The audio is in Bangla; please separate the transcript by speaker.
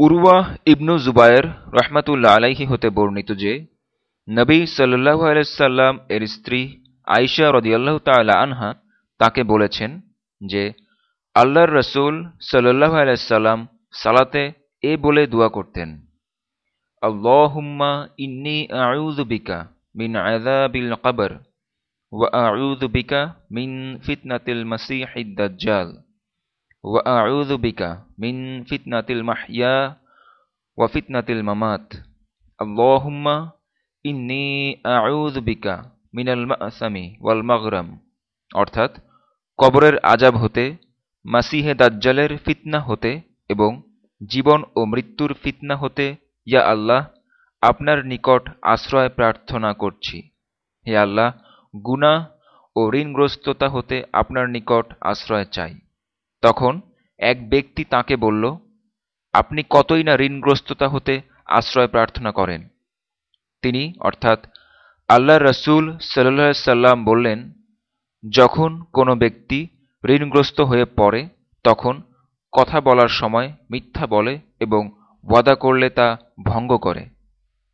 Speaker 1: উরওয়াহ ইবনু জুবায়ের রহমাতুল্লাহ আলাইহি হতে বর্ণিত যে, নবী সাল্লু আলাইসাল্লাম এর স্ত্রী আইসা রদিয়াল্লাহ তাল্লাহ আনহা তাকে বলেছেন যে, আল্লাহর রসুল সাল্লাহ আলাইসাল্লাম সালাতে এ বলে দোয়া করতেন, আল্লাহুম্মা ইন্নি আউযু বিকা মিন আযাবিল কবর ওয়া আউযু মিন ফিতনাতিল মাসীহিদ দাজ্জাল। ওয়া আউযু মিন ফিতনাতিল মাহইয়া ওয়া ফিতনাতিল মামাত আল্লাহুম্মা ইন্নি আউযু বিকা মিনাল মাসামি ওয়াল মাগরাম অর্থাৎ কবরের আজাব হতে, মাসিহে দাজ্জালের ফিতনা হতে এবং জীবন ও মৃত্যুর ফিতনা হতে, ইয়া আল্লাহ, আপনার নিকট আশ্রয় প্রার্থনা করছি। হে আল্লাহ, গুনাহ ও ঋণগ্রস্ততা হতে আপনার নিকট আশ্রয় চাই। তখন এক ব্যক্তি তাকে বলল, আপনি কতই না ঋণগ্রস্ততা হতে আশ্রয় প্রার্থনা করেন? তিনি, অর্থাৎ আল্লাহ রসুল সাল্লাহ সাল্লাম বললেন, যখন কোনো ব্যক্তি ঋণগ্রস্ত হয়ে পড়ে, তখন কথা বলার সময় মিথ্যা বলে এবং ওয়াদা করলে তা ভঙ্গ করে।